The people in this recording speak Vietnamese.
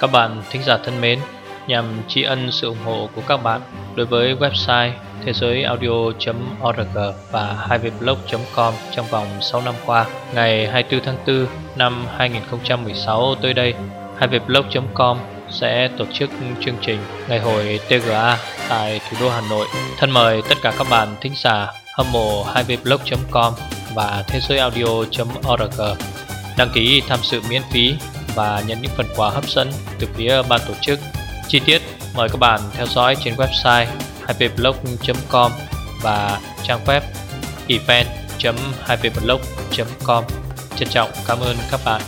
Các bạn thính giả thân mến, nhằm tri ân sự ủng hộ của các bạn đối với website thế giới audio.org và 2vblog.com trong vòng 6 năm qua. Ngày 24 tháng 4 năm 2016 tới đây, 2vblog.com sẽ tổ chức chương trình Ngày hội TGA tại thủ đô Hà Nội. Thân mời tất cả các bạn thính giả hâm mộ 2vblog.com và thế giới audio.org đăng ký tham dự miễn phí và nhận những phần quà hấp dẫn từ phía ban tổ chức. Chi tiết, mời các bạn theo dõi trên website hpblog.com và trang web event.hpblog.com. Trân trọng cảm ơn các bạn.